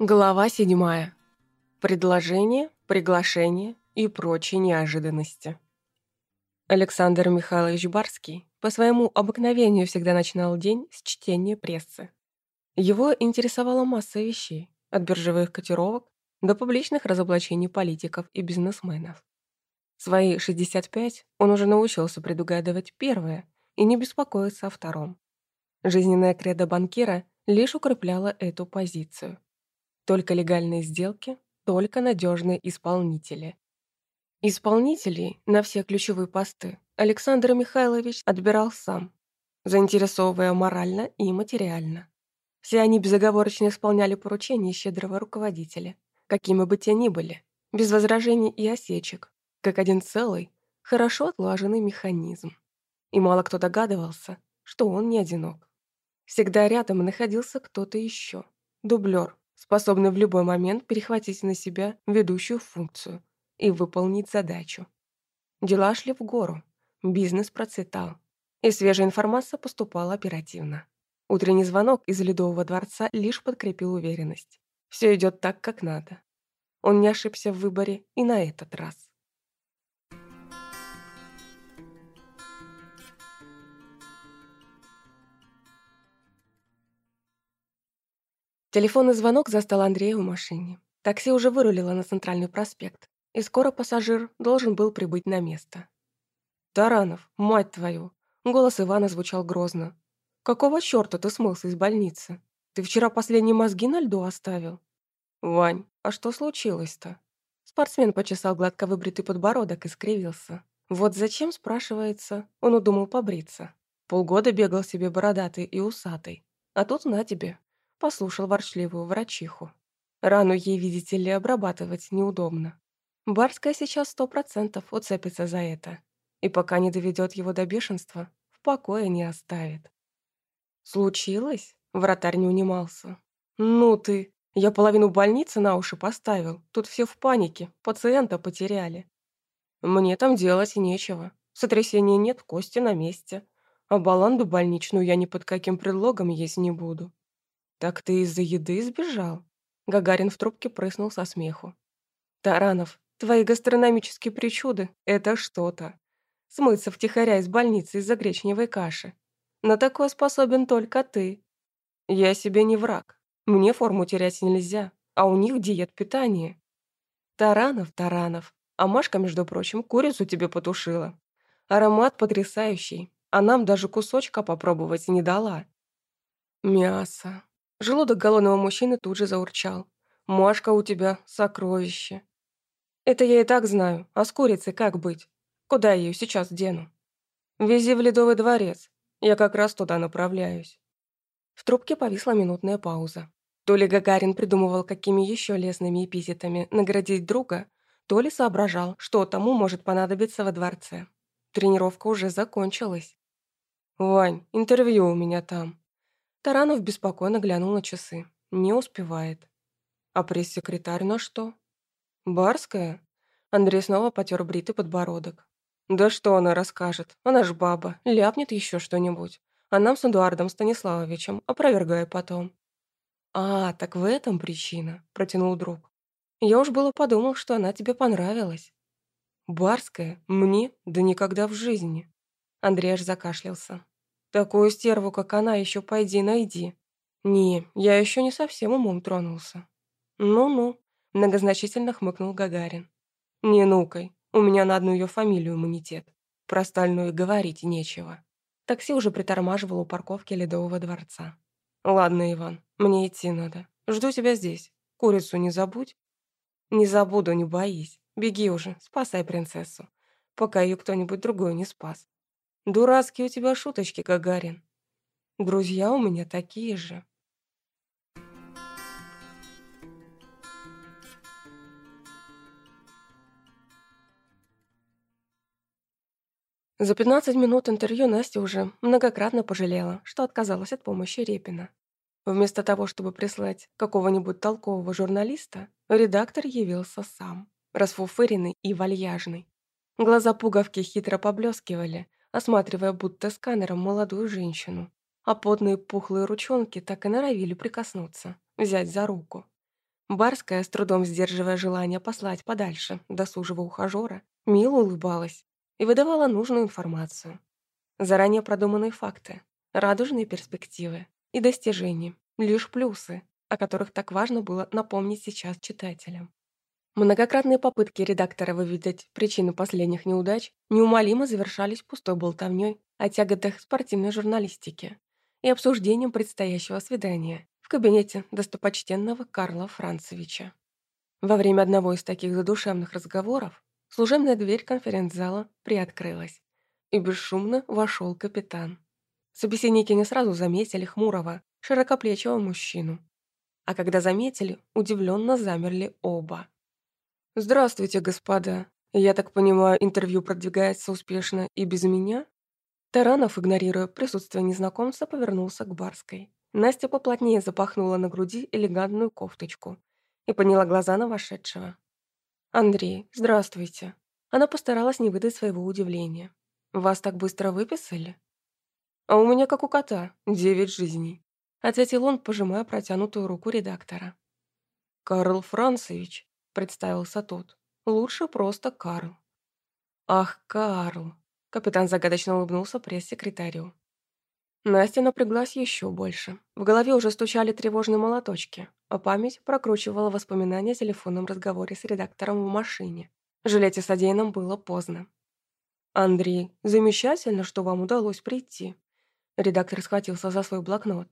Глава седьмая. Предложение, приглашение и прочие неожиданности. Александр Михайлович Барский по своему обыкновению всегда начинал день с чтения прессы. Его интересовала масса вещей, от биржевых котировок до публичных разоблачений политиков и бизнесменов. В свои 65 он уже научился предугадывать первое и не беспокоиться о втором. Жизненная кредо банкира лишь укрепляла эту позицию – только легальные сделки, только надежные исполнители. Исполнителей на все ключевые посты Александр Михайлович отбирал сам, заинтересовывая морально и материально. Все они безоговорочно исполняли поручения щедрого руководителя, какими бы те ни были, без возражений и осечек, как один целый, хорошо отлаженный механизм. И мало кто догадывался, что он не одинок. Всегда рядом находился кто-то еще, дублер, способный в любой момент перехватить на себя ведущую функцию и выполнить задачу. Дела шли в гору, бизнес процветал, и свежая информация поступала оперативно. Утренний звонок из Ледового дворца лишь подкрепил уверенность. Все идет так, как надо. Он не ошибся в выборе и на этот раз. Телефонный звонок застал Андрея в машине. Такси уже вырулило на центральный проспект, и скоро пассажир должен был прибыть на место. «Таранов, мать твою!» Голос Ивана звучал грозно. «Какого чёрта ты смылся из больницы? Ты вчера последние мозги на льду оставил?» «Вань, а что случилось-то?» Спортсмен почесал гладко выбритый подбородок и скривился. «Вот зачем, спрашивается, он удумал побриться. Полгода бегал себе бородатый и усатый. А тут на тебе, послушал ворчливую врачиху. Рану ей, видите ли, обрабатывать неудобно. Барская сейчас сто процентов уцепится за это. И пока не доведет его до бешенства, в покое не оставит. «Случилось?» — вратарь не унимался. «Ну ты! Я половину больницы на уши поставил. Тут все в панике, пациента потеряли. Мне там делать нечего. Сотрясения нет, кости на месте. А баланду больничную я ни под каким предлогом есть не буду. «Так ты из-за еды сбежал?» Гагарин в трубке прыснул со смеху. «Таранов, твои гастрономические причуды — это что-то. Смыться втихаря из больницы из-за гречневой каши. На такое способен только ты. Я себе не враг. Мне форму терять нельзя, а у них диет питания. Таранов, Таранов, а Машка, между прочим, курицу тебе потушила. Аромат потрясающий, а нам даже кусочка попробовать не дала. Мясо, Желудок голодного мужчины тут же заурчал. «Машка у тебя сокровище». «Это я и так знаю. А с курицей как быть? Куда ее сейчас дену?» «Вези в Ледовый дворец. Я как раз туда направляюсь». В трубке повисла минутная пауза. То ли Гагарин придумывал, какими еще лесными эпитетами наградить друга, то ли соображал, что тому может понадобиться во дворце. Тренировка уже закончилась. «Вань, интервью у меня там», Таранов беспокойно глянул на часы. Не успевает. А пресс-секретарь на что? Барская? Андрей снова потер бритый подбородок. Да что она расскажет? Она ж баба, ляпнет еще что-нибудь. А нам с Эдуардом Станиславовичем опровергай потом. А, так в этом причина, протянул друг. Я уж было подумал, что она тебе понравилась. Барская? Мне? Да никогда в жизни. Андрей аж закашлялся. Такую стерву, как она, еще пойди найди. Не, я еще не совсем умом тронулся. Ну-ну, многозначительно хмыкнул Гагарин. Не нукай, у меня на одну ее фамилию иммунитет. Про остальное говорить нечего. Такси уже притормаживало у парковки Ледового дворца. «Ладно, Иван, мне идти надо. Жду тебя здесь. Курицу не забудь». «Не забуду, не боись. Беги уже, спасай принцессу, пока ее кто-нибудь другой не спас. Дурацкие у тебя шуточки, Гагарин. Друзья у меня такие же. За 15 минут интервью Настя уже многократно пожалела, что отказалась от помощи Репина. Вместо того, чтобы прислать какого-нибудь толкового журналиста, редактор явился сам, расфуфыренный и вальяжный. Глаза пуговки хитро поблескивали, осматривая будто сканером молодую женщину, а потные пухлые ручонки так и норовили прикоснуться, взять за руку. Барская, с трудом сдерживая желание послать подальше досужего ухажера, мило улыбалась и выдавала нужную информацию. Заранее продуманные факты, радужные перспективы и достижения, лишь плюсы, о которых так важно было напомнить сейчас читателям. Многократные попытки редактора выведать причины последних неудач неумолимо завершались пустой болтовнёй о тяготах спортивной журналистики и обсуждением предстоящего свидания в кабинете достопочтенного Карла Францевича. Во время одного из таких задушевных разговоров служебная дверь конференц-зала приоткрылась, и бесшумно вошел капитан. Собеседники не сразу заметили хмурого, широкоплечего мужчину. А когда заметили, удивленно замерли оба. «Здравствуйте, господа. Я так понимаю, интервью продвигается успешно и без меня?» Таранов, игнорируя присутствие незнакомца, повернулся к Барской. Настя поплотнее запахнула на груди элегантную кофточку и подняла глаза на вошедшего. «Андрей, здравствуйте». Она постаралась не выдать своего удивления. «Вас так быстро выписали?» «А у меня как у кота, девять жизней», — ответил он, пожимая протянутую руку редактора. «Карл Францевич», представился тот. «Лучше просто Карл». «Ах, Карл!» Капитан загадочно улыбнулся пресс-секретарю. Настя напряглась еще больше. В голове уже стучали тревожные молоточки, а память прокручивала воспоминания о телефонном разговоре с редактором в машине. Жалеть о содеянном было поздно. «Андрей, замечательно, что вам удалось прийти». Редактор схватился за свой блокнот.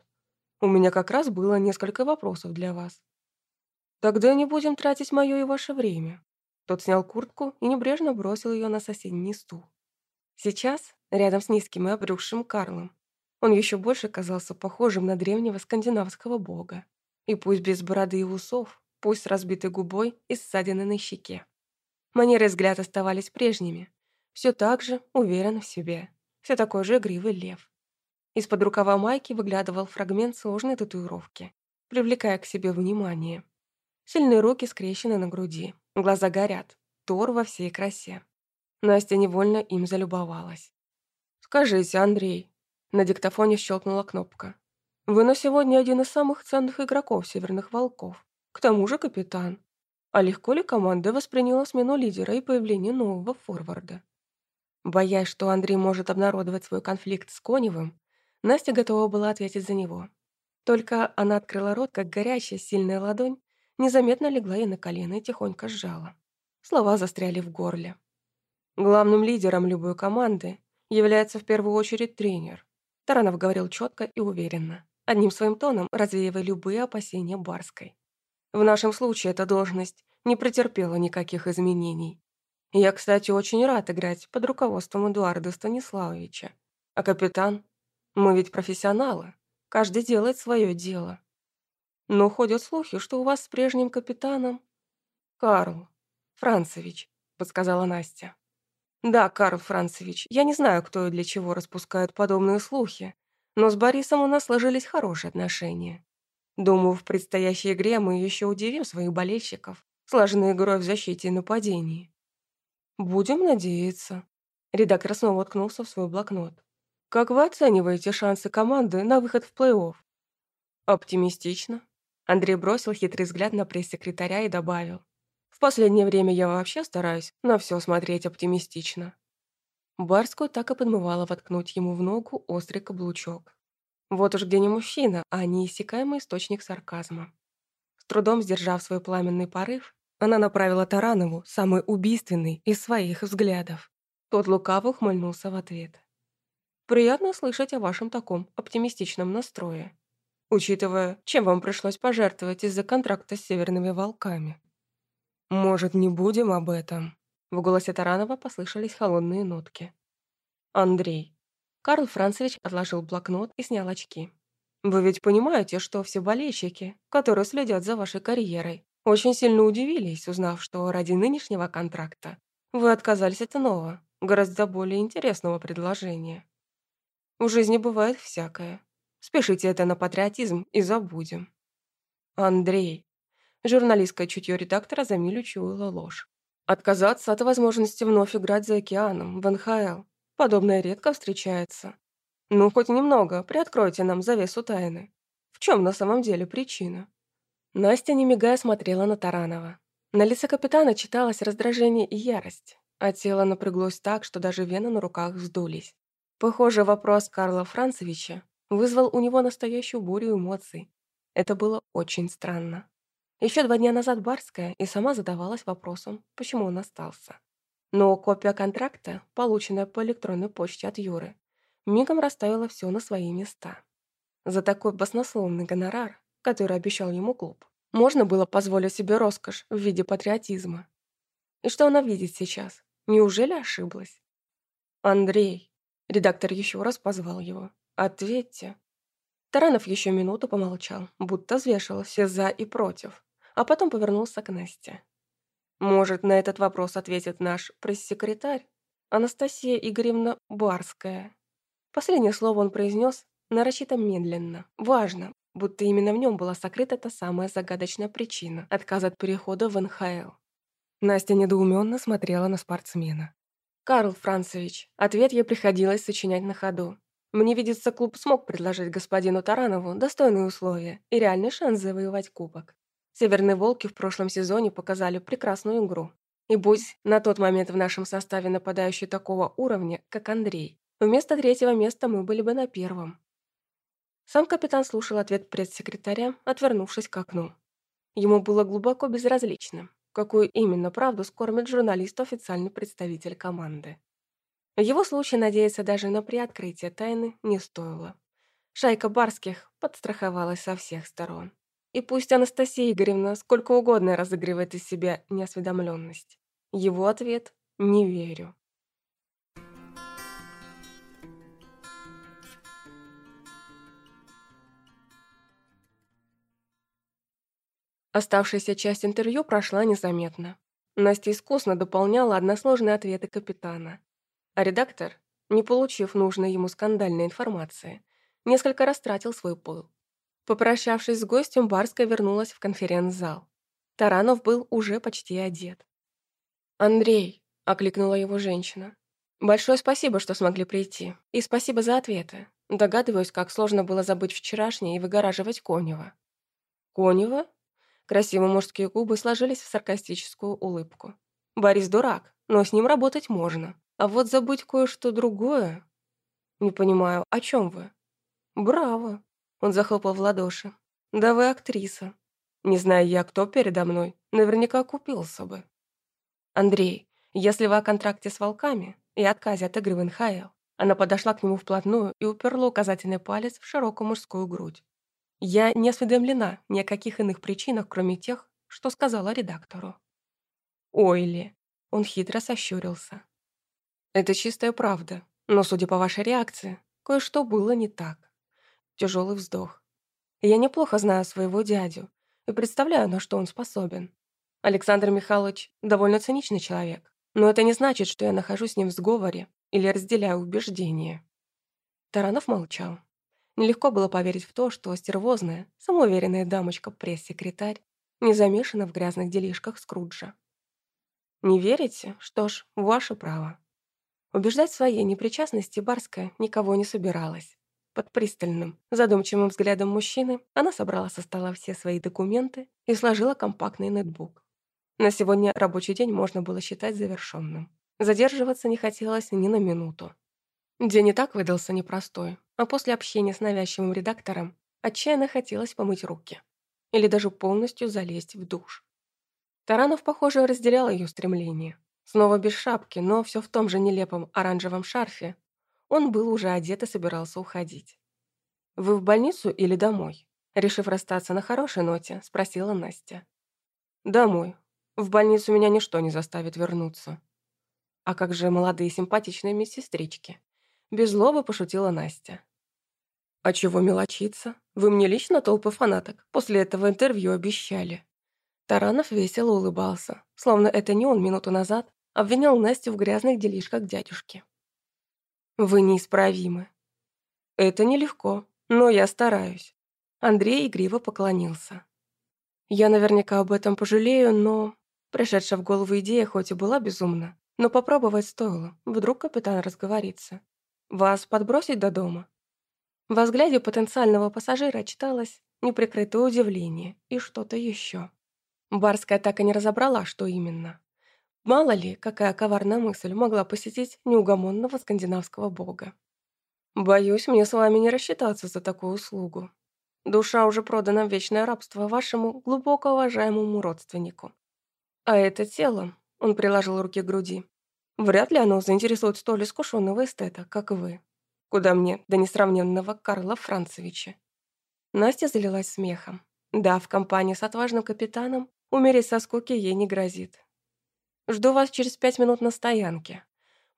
«У меня как раз было несколько вопросов для вас. «Тогда не будем тратить мое и ваше время». Тот снял куртку и небрежно бросил ее на соседний стул. Сейчас, рядом с низким и обрюзшим Карлом, он еще больше казался похожим на древнего скандинавского бога. И пусть без бороды и усов, пусть с разбитой губой и ссадиной на щеке. Манеры и взгляд оставались прежними. Все так же уверен в себе. Все такой же игривый лев. Из-под рукава майки выглядывал фрагмент сложной татуировки, привлекая к себе внимание. Сильные руки скрещены на груди. Глаза горят. Тор во всей красе. Настя невольно им залюбовалась. «Скажите, Андрей». На диктофоне щелкнула кнопка. «Вы на сегодня один из самых ценных игроков Северных Волков. К тому же капитан. А легко ли команда восприняла смену лидера и появление нового форварда?» Боясь, что Андрей может обнародовать свой конфликт с Коневым, Настя готова была ответить за него. Только она открыла рот, как горячая, сильная ладонь, незаметно легла ей на колено и тихонько сжала. Слова застряли в горле. Главным лидером любой команды является в первую очередь тренер. Таранов говорил четко и уверенно, одним своим тоном развеивая любые опасения Барской. В нашем случае эта должность не претерпела никаких изменений. Я, кстати, очень рад играть под руководством Эдуарда Станиславовича. А капитан? Мы ведь профессионалы. Каждый делает свое дело. Но ходят слухи, что у вас с прежним капитаном...» «Карл Францевич», — подсказала Настя. «Да, Карл Францевич, я не знаю, кто и для чего распускают подобные слухи, но с Борисом у нас сложились хорошие отношения. Думаю, в предстоящей игре мы еще удивим своих болельщиков, сложной игрой в защите и нападении». «Будем надеяться». Редактор снова уткнулся в свой блокнот. «Как вы оцениваете шансы команды на выход в плей-офф?» «Оптимистично», Андрей бросил хитрый взгляд на пресс-секретаря и добавил. «В последнее время я вообще стараюсь на все смотреть оптимистично». Барскую так и подмывала воткнуть ему в ногу острый каблучок. Вот уж где не мужчина, а неиссякаемый источник сарказма. С трудом сдержав свой пламенный порыв, она направила Таранову самый убийственный из своих взглядов. Тот лукаво ухмыльнулся в ответ. «Приятно слышать о вашем таком оптимистичном настрое учитывая, чем вам пришлось пожертвовать из-за контракта с северными волками. Может, не будем об этом? В голосе Таранова послышались холодные нотки. Андрей. Карл Францевич отложил блокнот и снял очки. Вы ведь понимаете, что все болельщики, которые следят за вашей карьерой, очень сильно удивились, узнав, что ради нынешнего контракта вы отказались от иного, гораздо более интересного предложения. В жизни бывает всякое. Спешите это на патриотизм и забудем. Андрей. Журналистское чутье редактора за милю чуяла ложь. Отказаться от возможности вновь играть за океаном в НХЛ. Подобное редко встречается. Ну, хоть немного, приоткройте нам завесу тайны. В чем на самом деле причина? Настя, не мигая, смотрела на Таранова. На лице капитана читалось раздражение и ярость, а тело напряглось так, что даже вены на руках вздулись. Похоже, вопрос Карла Францевича вызвал у него настоящую бурю эмоций. Это было очень странно. Еще два дня назад Барская и сама задавалась вопросом, почему он остался. Но копия контракта, полученная по электронной почте от Юры, мигом расставила все на свои места. За такой баснословный гонорар, который обещал ему клуб, можно было позволить себе роскошь в виде патриотизма. И что она видит сейчас? Неужели ошиблась? «Андрей!» Редактор еще раз позвал его. «Ответьте!» Таранов еще минуту помолчал, будто взвешивал все «за» и «против», а потом повернулся к Насте. «Может, на этот вопрос ответит наш пресс-секретарь Анастасия Игоревна Барская?» Последнее слово он произнес нарочито медленно, важно, будто именно в нем была сокрыта та самая загадочная причина отказа от перехода в НХЛ. Настя недоуменно смотрела на спортсмена. «Карл Францевич, ответ ей приходилось сочинять на ходу. Мне видится, клуб смог предложить господину Таранову достойные условия и реальный шанс завоевать кубок. Северные «Волки» в прошлом сезоне показали прекрасную игру. И будь на тот момент в нашем составе нападающий такого уровня, как Андрей, вместо третьего места мы были бы на первом. Сам капитан слушал ответ пресс-секретаря, отвернувшись к окну. Ему было глубоко безразлично, какую именно правду скормит журналист официальный представитель команды. В его случае надеяться даже на приоткрытие тайны не стоило. Шайка Барских подстраховалась со всех сторон. И пусть Анастасия Игоревна сколько угодно разыгрывает из себя неосведомленность. Его ответ – не верю. Оставшаяся часть интервью прошла незаметно. Настя искусно дополняла односложные ответы капитана. А редактор, не получив нужной ему скандальной информации, несколько раз тратил свой пыл. Попрощавшись с гостем, Барская вернулась в конференц-зал. Таранов был уже почти одет. «Андрей», — окликнула его женщина, — «большое спасибо, что смогли прийти, и спасибо за ответы. Догадываюсь, как сложно было забыть вчерашнее и выгораживать Конева». «Конева?» Красивые мужские губы сложились в саркастическую улыбку. «Борис дурак, но с ним работать можно. А вот забыть кое-что другое...» «Не понимаю, о чем вы?» «Браво!» Он захлопал в ладоши. «Да вы актриса. Не знаю я, кто передо мной, наверняка купился бы». «Андрей, если вы о контракте с волками и отказе от игры в НХЛ...» Она подошла к нему вплотную и уперла указательный палец в широкую мужскую грудь. Я не осведомлена ни о каких иных причинах, кроме тех, что сказала редактору. Ойли. Он хитро сощурился. Это чистая правда, но, судя по вашей реакции, кое-что было не так. Тяжелый вздох. Я неплохо знаю своего дядю и представляю, на что он способен. Александр Михайлович довольно циничный человек, но это не значит, что я нахожусь с ним в сговоре или разделяю убеждения. Таранов молчал. Нелегко было поверить в то, что стервозная, самоуверенная дамочка-пресс-секретарь не замешана в грязных делишках Скруджа. Не верите? Что ж, ваше право. Убеждать в своей непричастности Барская никого не собиралась. Под пристальным, задумчивым взглядом мужчины она собрала со стола все свои документы и сложила компактный нетбук. На сегодня рабочий день можно было считать завершенным. Задерживаться не хотелось ни на минуту. День и так выдался непростой, а после общения с навязчивым редактором отчаянно хотелось помыть руки. Или даже полностью залезть в душ. Таранов, похоже, разделял ее стремление. Снова без шапки, но все в том же нелепом оранжевом шарфе. Он был уже одет и собирался уходить. «Вы в больницу или домой?» Решив расстаться на хорошей ноте, спросила Настя. «Домой. В больницу меня ничто не заставит вернуться». «А как же молодые симпатичные медсестрички?» Без злобы пошутила Настя. «А чего мелочиться? Вы мне лично толпы фанаток после этого интервью обещали». Таранов весело улыбался, словно это не он минуту назад обвинял Настю в грязных делишках дядюшки. «Вы неисправимы». «Это нелегко, но я стараюсь». Андрей игриво поклонился. «Я наверняка об этом пожалею, но...» Пришедшая в голову идея хоть и была безумна, но попробовать стоило, вдруг капитан разговорится. Вас подбросить до дома?» Во взгляде потенциального пассажира читалось неприкрытое удивление и что-то еще. Барская так и не разобрала, что именно. Мало ли, какая коварная мысль могла посетить неугомонного скандинавского бога. «Боюсь, мне с вами не рассчитаться за такую услугу. Душа уже продана в вечное рабство вашему глубоко уважаемому родственнику. А это тело, он приложил руки к груди, вряд ли оно заинтересует столь искушенного эстета, как вы. Куда мне до несравненного Карла Францевича?» Настя залилась смехом. Да, в компании с отважным капитаном умереть со скуки ей не грозит. Жду вас через пять минут на стоянке».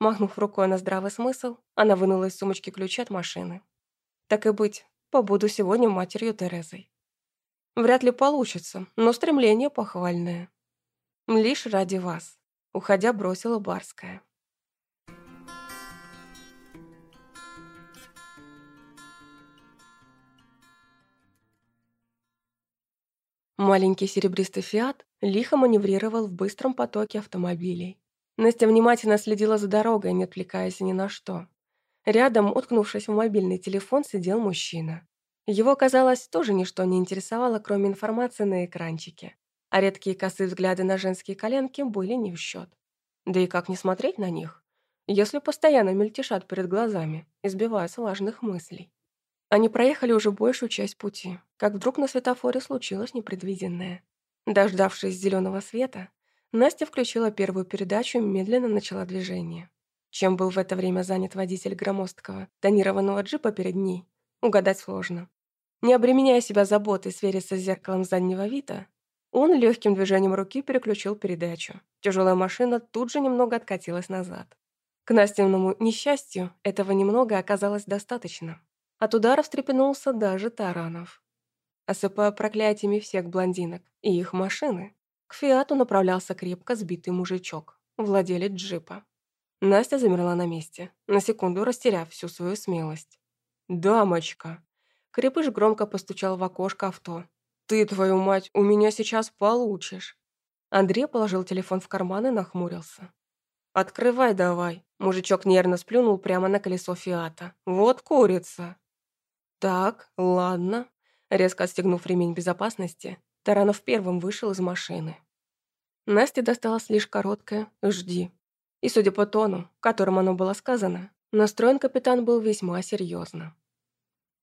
Махнув рукой на здравый смысл, она вынула из сумочки ключи от машины. «Так и быть, побуду сегодня матерью Терезой». «Вряд ли получится, но стремление похвальное». «Лишь ради вас», — уходя бросила Барская. Маленький серебристый «Фиат» лихо маневрировал в быстром потоке автомобилей. Настя внимательно следила за дорогой, не отвлекаясь ни на что. Рядом, уткнувшись в мобильный телефон, сидел мужчина. Его, казалось, тоже ничто не интересовало, кроме информации на экранчике. А редкие косые взгляды на женские коленки были не в счет. Да и как не смотреть на них, если постоянно мельтешат перед глазами, избивая с важных мыслей. Они проехали уже большую часть пути, как вдруг на светофоре случилось непредвиденное. Дождавшись зеленого света, Настя включила первую передачу и медленно начала движение. Чем был в это время занят водитель громоздкого, тонированного джипа перед ней, угадать сложно. Не обременяя себя заботой свериться с зеркалом заднего вида, он легким движением руки переключил передачу. Тяжелая машина тут же немного откатилась назад. К Настиному несчастью этого немного оказалось достаточно. От удара встрепенулся даже Таранов. Осыпая проклятиями всех блондинок и их машины, к Фиату направлялся крепко сбитый мужичок, владелец джипа. Настя замерла на месте, на секунду растеряв всю свою смелость. «Дамочка!» Крепыш громко постучал в окошко авто. «Ты, твою мать, у меня сейчас получишь!» Андрей положил телефон в карман и нахмурился. «Открывай давай!» Мужичок нервно сплюнул прямо на колесо Фиата. «Вот курица!» «Так, ладно». Резко отстегнув ремень безопасности, Таранов первым вышел из машины. Насте досталось лишь короткое «жди». И, судя по тону, которым оно было сказано, настроен капитан был весьма серьезно.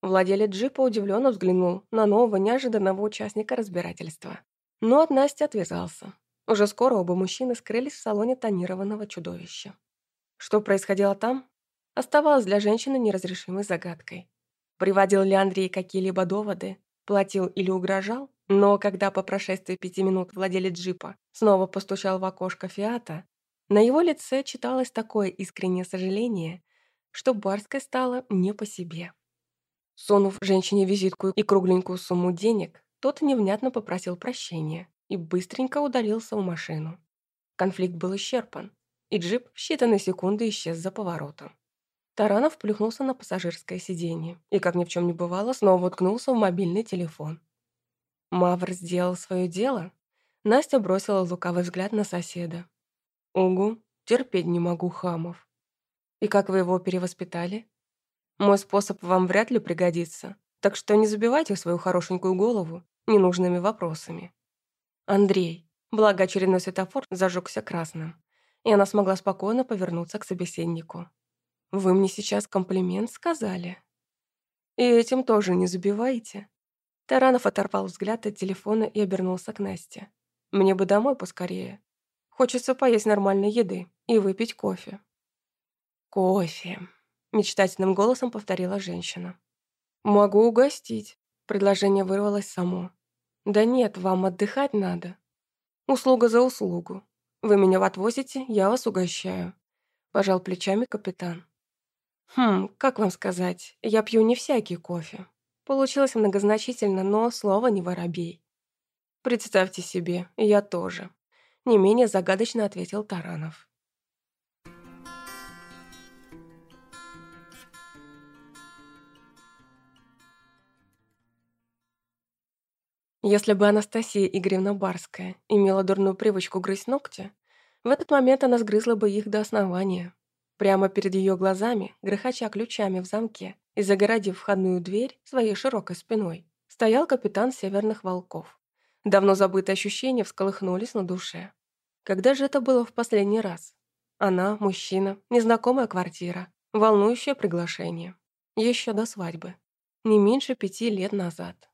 Владелец джипа удивленно взглянул на нового неожиданного участника разбирательства. Но от Насти отвязался. Уже скоро оба мужчины скрылись в салоне тонированного чудовища. Что происходило там, оставалось для женщины неразрешимой загадкой. Приводил ли Андрей какие-либо доводы, платил или угрожал, но когда по прошествии пяти минут владелец джипа снова постучал в окошко Фиата, на его лице читалось такое искреннее сожаление, что Барской стало не по себе. Сунув женщине визитку и кругленькую сумму денег, тот невнятно попросил прощения и быстренько удалился в машину. Конфликт был исчерпан, и джип в считанные секунды исчез за поворотом. Таранов плюхнулся на пассажирское сиденье и, как ни в чем не бывало, снова уткнулся в мобильный телефон. Мавр сделал свое дело. Настя бросила лукавый взгляд на соседа. «Угу, терпеть не могу хамов. И как вы его перевоспитали? Мой способ вам вряд ли пригодится, так что не забивайте свою хорошенькую голову ненужными вопросами». Андрей, благо очередной светофор зажегся красным, и она смогла спокойно повернуться к собеседнику. Вы мне сейчас комплимент сказали. И этим тоже не забивайте. Таранов оторвал взгляд от телефона и обернулся к Насте. Мне бы домой поскорее. Хочется поесть нормальной еды и выпить кофе. Кофе, мечтательным голосом повторила женщина. Могу угостить. Предложение вырвалось само. Да нет, вам отдыхать надо. Услуга за услугу. Вы меня отвозите, я вас угощаю. Пожал плечами капитан. Хм, как вам сказать, я пью не всякий кофе. Получилось многозначительно, но слово не воробей. Представьте себе, я тоже. Не менее загадочно ответил Таранов. Если бы Анастасия Игоревна Барская имела дурную привычку грызть ногти, в этот момент она сгрызла бы их до основания. Прямо перед ее глазами, грохоча ключами в замке, и, загородив входную дверь своей широкой спиной, стоял капитан Северных Волков. Давно забытые ощущения всколыхнулись на душе. Когда же это было в последний раз? Она, мужчина, незнакомая квартира, волнующее приглашение. Еще до свадьбы. Не меньше пяти лет назад.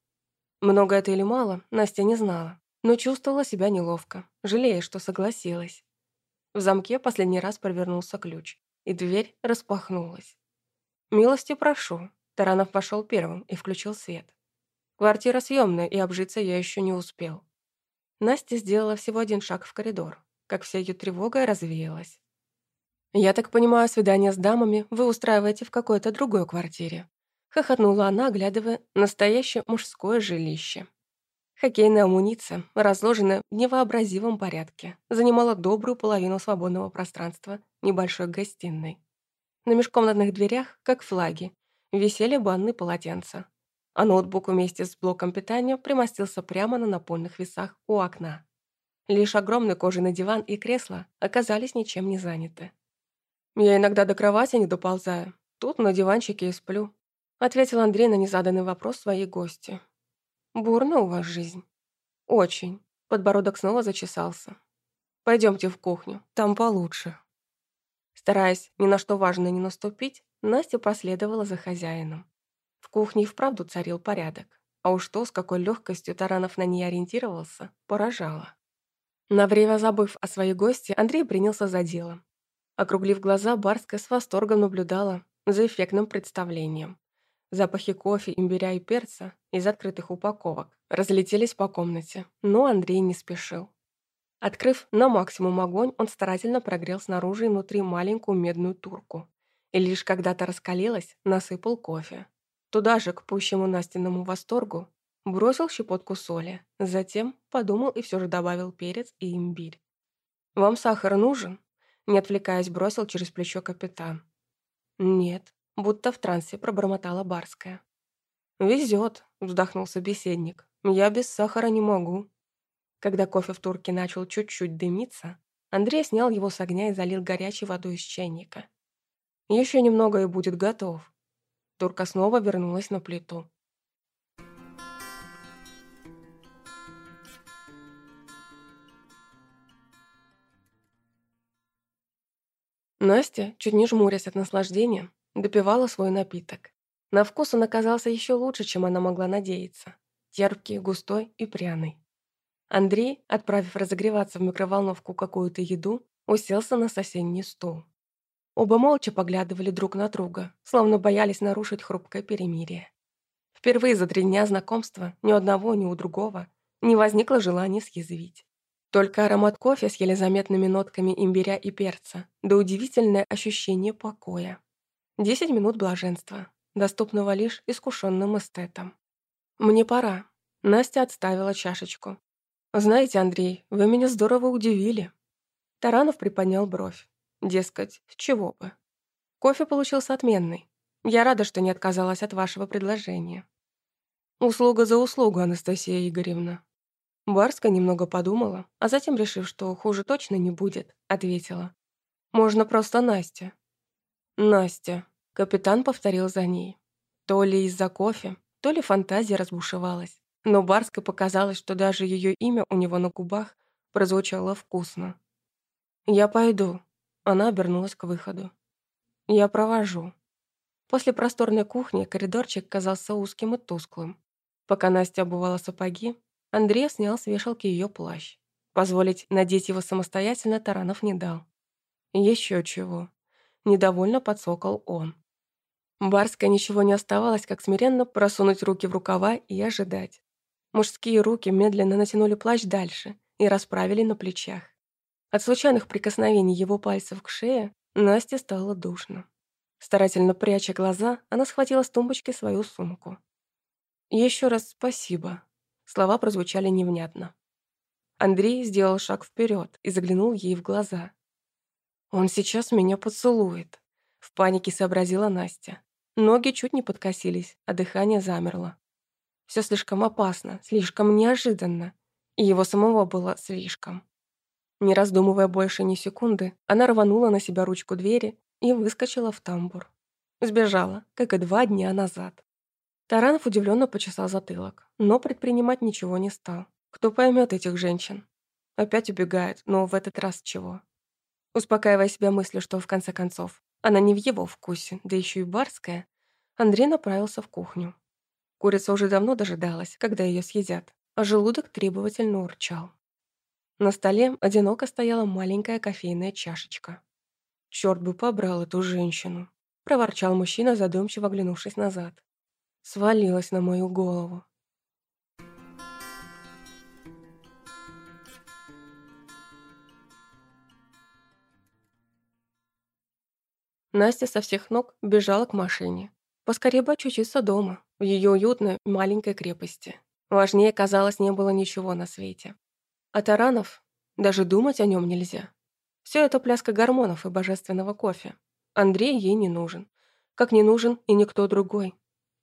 Много это или мало, Настя не знала, но чувствовала себя неловко, жалея, что согласилась. В замке последний раз провернулся ключ, и дверь распахнулась. «Милости прошу». Таранов пошел первым и включил свет. Квартира съемная, и обжиться я еще не успел. Настя сделала всего один шаг в коридор, как вся ее тревога развеялась. «Я так понимаю, свидание с дамами вы устраиваете в какой-то другой квартире?» Хохотнула она, оглядывая настоящее мужское жилище. Хоккейная амуниция, разложенная в невообразимом порядке, занимала добрую половину свободного пространства небольшой гостиной. На межкомнатных дверях, как флаги, висели банные полотенца. А ноутбук вместе с блоком питания примостился прямо на напольных весах у окна. Лишь огромный кожаный диван и кресло оказались ничем не заняты. «Я иногда до кровати не доползаю. Тут на диванчике и сплю», ответил Андрей на незаданный вопрос своей гости. «Бурно у вас жизнь?» «Очень». Подбородок снова зачесался. Пойдемте в кухню, там получше». Стараясь ни на что важное не наступить, Настя последовала за хозяином. В кухне и вправду царил порядок. А уж то, с какой легкостью Таранов на ней ориентировался, поражало. На время забыв о своей гости, Андрей принялся за дело. Округлив глаза, Барская с восторгом наблюдала за эффектным представлением. Запахи кофе, имбиря и перца из открытых упаковок разлетелись по комнате, но Андрей не спешил. Открыв на максимум огонь, он старательно прогрел снаружи и внутри маленькую медную турку. И лишь когда-то раскалилась, насыпал кофе. Туда же, к пущему Настиному восторгу, бросил щепотку соли. Затем подумал и все же добавил перец и имбирь. «Вам сахар нужен?» Не отвлекаясь, бросил через плечо капитан. «Нет», будто в трансе пробормотала Барская. «Везет», — вздохнул собеседник. «Я без сахара не могу». Когда кофе в турке начал чуть-чуть дымиться, Андрей снял его с огня и залил горячей водой из чайника. Еще немного и будет готов. Турка снова вернулась на плиту. Настя, чуть не жмурясь от наслаждения, допивала свой напиток. На вкус он оказался еще лучше, чем она могла надеяться. Терпкий, густой и пряный. Андрей, отправив разогреваться в микроволновку какую-то еду, уселся на соседний стул. Оба молча поглядывали друг на друга, словно боялись нарушить хрупкое перемирие. Впервые за три дня знакомства ни у одного, ни у другого не возникло желания съязвить. Только аромат кофе с еле заметными нотками имбиря и перца, да удивительное ощущение покоя. Десять минут блаженства, доступного лишь искушенным эстетам. «Мне пора». Настя отставила чашечку, «Знаете, Андрей, вы меня здорово удивили». Таранов приподнял бровь. Дескать, с чего бы. Кофе получился отменный. Я рада, что не отказалась от вашего предложения. Услуга за услугу, Анастасия Игоревна. Барская немного подумала, а затем, решив, что хуже точно не будет, ответила. Можно просто Настя. Настя. Капитан повторил за ней. То ли из-за кофе, то ли фантазия разбушевалась. Но Барской показалось, что даже ее имя у него на губах прозвучало вкусно. «Я пойду». Она обернулась к выходу. «Я провожу». После просторной кухни коридорчик казался узким и тусклым. Пока Настя обувала сапоги, Андрей снял с вешалки ее плащ. Позволить надеть его самостоятельно Таранов не дал. Еще чего. Недовольно подсокал он. Барска ничего не оставалось, как смиренно просунуть руки в рукава и ожидать. Мужские руки медленно натянули плащ дальше и расправили на плечах. От случайных прикосновений его пальцев к шее Насте стало душно. Старательно пряча глаза, она схватила с тумбочки свою сумку. Еще раз спасибо». Слова прозвучали невнятно. Андрей сделал шаг вперед и заглянул ей в глаза. «Он сейчас меня поцелует», — в панике сообразила Настя. Ноги чуть не подкосились, а дыхание замерло. Все слишком опасно, слишком неожиданно. И его самого было слишком. Не раздумывая больше ни секунды, она рванула на себя ручку двери и выскочила в тамбур. Сбежала, как и два дня назад. Таранов удивленно почесал затылок, но предпринимать ничего не стал. Кто поймет этих женщин? Опять убегает, но в этот раз чего? Успокаивая себя мыслью, что в конце концов она не в его вкусе, да еще и барская, Андрей направился в кухню. Курица уже давно дожидалась, когда ее съедят, а желудок требовательно урчал. На столе одиноко стояла маленькая кофейная чашечка. «Чёрт бы побрал эту женщину!» — проворчал мужчина, задумчиво оглянувшись назад. Свалилась на мою голову. Настя со всех ног бежала к машине. Поскорее бы очутиться дома, в ее уютной маленькой крепости. Важнее, казалось, не было ничего на свете. А Таранов, даже думать о нем нельзя. Все это пляска гормонов и божественного кофе. Андрей ей не нужен. Как не нужен и никто другой.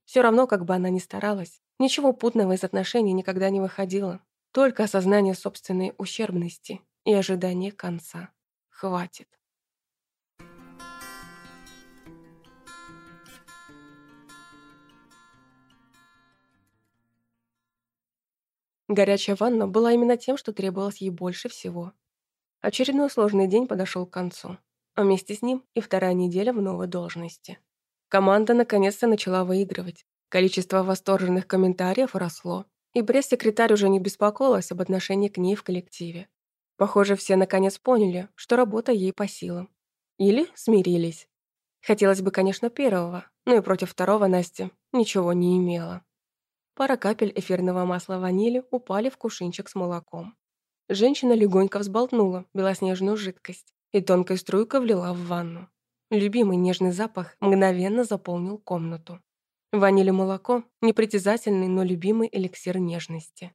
Все равно, как бы она ни старалась, ничего путного из отношений никогда не выходило. Только осознание собственной ущербности и ожидание конца. Хватит. Горячая ванна была именно тем, что требовалось ей больше всего. Очередной сложный день подошел к концу, а вместе с ним и вторая неделя в новой должности. Команда наконец-то начала выигрывать. Количество восторженных комментариев росло, и пресс-секретарь уже не беспокоилась об отношении к ней в коллективе. Похоже, все наконец поняли, что работа ей по силам. Или смирились. Хотелось бы, конечно, первого, но и против второго Настя ничего не имела. Пара капель эфирного масла ванили упали в кувшинчик с молоком. Женщина легонько взболтнула белоснежную жидкость и тонкой струйкой влила в ванну. Любимый нежный запах мгновенно заполнил комнату. Ваниль и молоко – непритязательный, но любимый эликсир нежности.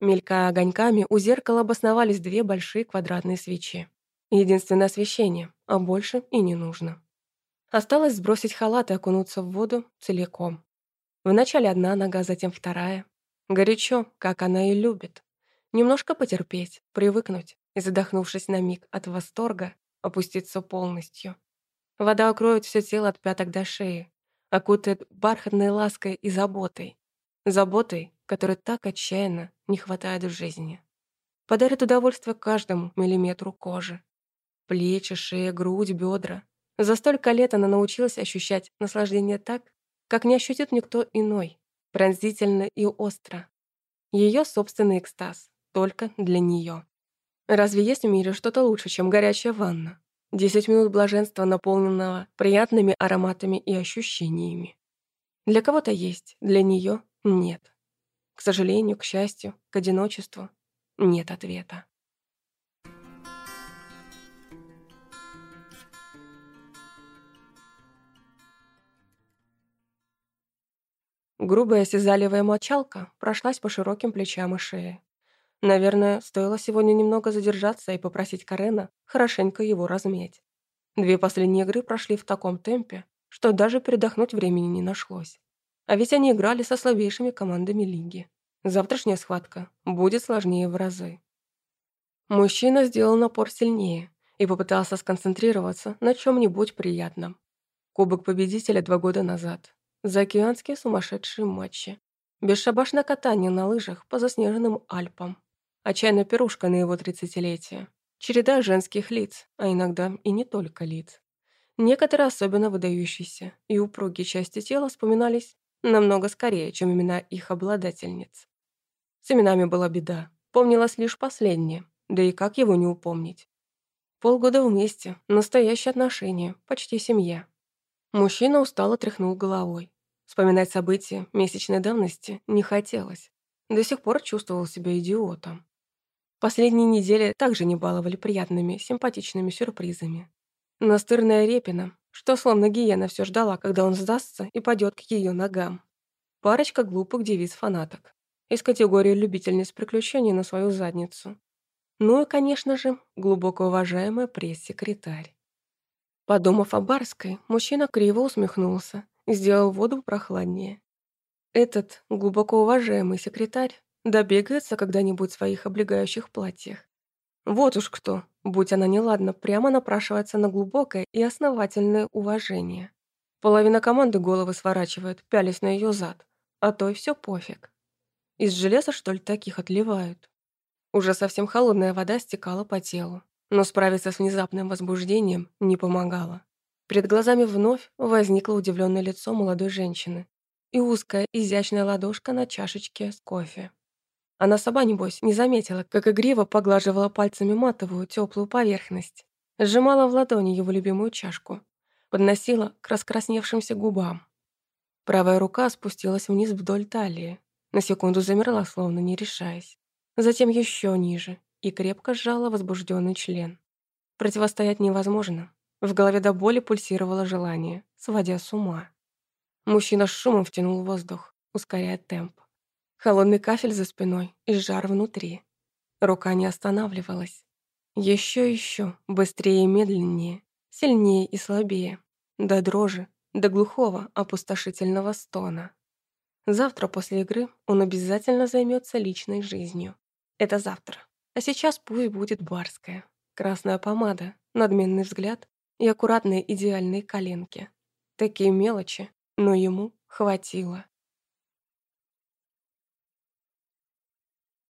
Мелькая огоньками, у зеркала обосновались две большие квадратные свечи. Единственное освещение, а больше и не нужно. Осталось сбросить халат и окунуться в воду целиком. Вначале одна нога, затем вторая. Горячо, как она и любит. Немножко потерпеть, привыкнуть и, задохнувшись на миг от восторга, опуститься полностью. Вода укроет все тело от пяток до шеи, окутает бархатной лаской и заботой. Заботой, которой так отчаянно не хватает в жизни. Подарит удовольствие каждому миллиметру кожи. Плечи, шея, грудь, бедра. За столько лет она научилась ощущать наслаждение так, как не ощутит никто иной, пронзительно и остро. Ее собственный экстаз, только для нее. Разве есть в мире что-то лучше, чем горячая ванна? Десять минут блаженства, наполненного приятными ароматами и ощущениями. Для кого-то есть, для нее нет. К сожалению, к счастью, к одиночеству нет ответа. Грубая сизалевая мочалка прошлась по широким плечам и шее. Наверное, стоило сегодня немного задержаться и попросить Карена хорошенько его разметь. Две последние игры прошли в таком темпе, что даже передохнуть времени не нашлось. А ведь они играли со слабейшими командами лиги. Завтрашняя схватка будет сложнее в разы. Мужчина сделал напор сильнее и попытался сконцентрироваться на чем-нибудь приятном. Кубок победителя два года назад. Заокеанские сумасшедшие матчи. Бесшабашное катание на лыжах по заснеженным Альпам. Отчаянная пирушка на его тридцатилетие. Череда женских лиц, а иногда и не только лиц. Некоторые особенно выдающиеся и упругие части тела вспоминались намного скорее, чем имена их обладательниц. С именами была беда. Помнилось лишь последнее, да и как его не упомнить. Полгода вместе, настоящие отношения, почти семья. Мужчина устало тряхнул головой. Вспоминать события месячной давности не хотелось. До сих пор чувствовал себя идиотом. Последние недели также не баловали приятными, симпатичными сюрпризами. Настырная Репина, что словно гиена все ждала, когда он сдастся и падет к ее ногам. Парочка глупых девиц-фанаток. Из категории любительниц приключений на свою задницу. Ну и, конечно же, глубоко уважаемая пресс-секретарь. Подумав о Барской, мужчина криво усмехнулся и сделал воду прохладнее. Этот глубоко уважаемый секретарь добегается когда-нибудь в своих облегающих платьях. Вот уж кто, будь она неладна, прямо напрашивается на глубокое и основательное уважение. Половина команды головы сворачивает, пялись на ее зад, а то и все пофиг. Из железа, что ли, таких отливают? Уже совсем холодная вода стекала по телу, но справиться с внезапным возбуждением не помогала. Перед глазами вновь возникло удивленное лицо молодой женщины и узкая, изящная ладошка на чашечке с кофе. Она сама, небось, не заметила, как игриво поглаживала пальцами матовую, теплую поверхность, сжимала в ладони его любимую чашку, подносила к раскрасневшимся губам. Правая рука спустилась вниз вдоль талии, на секунду замерла, словно не решаясь. Затем еще ниже и крепко сжала возбужденный член. Противостоять невозможно. В голове до боли пульсировало желание, сводя с ума. Мужчина с шумом втянул воздух, ускоряя темп. Холодный кафель за спиной и жар внутри. Рука не останавливалась. Еще, еще, быстрее и медленнее, сильнее и слабее. До дрожи, до глухого, опустошительного стона. Завтра после игры он обязательно займется личной жизнью. Это завтра. А сейчас пусть будет барская. Красная помада, надменный взгляд и аккуратные идеальные коленки. Такие мелочи, но ему хватило.